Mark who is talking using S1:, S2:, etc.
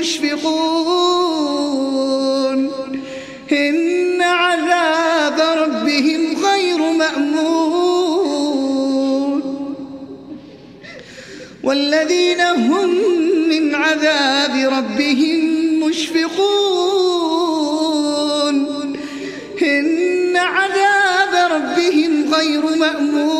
S1: مشفقون إن عذاب ربهم غير مأمون. والذين هم من عذاب ربهم مشفقون. إن عذاب ربهم غير مأمون.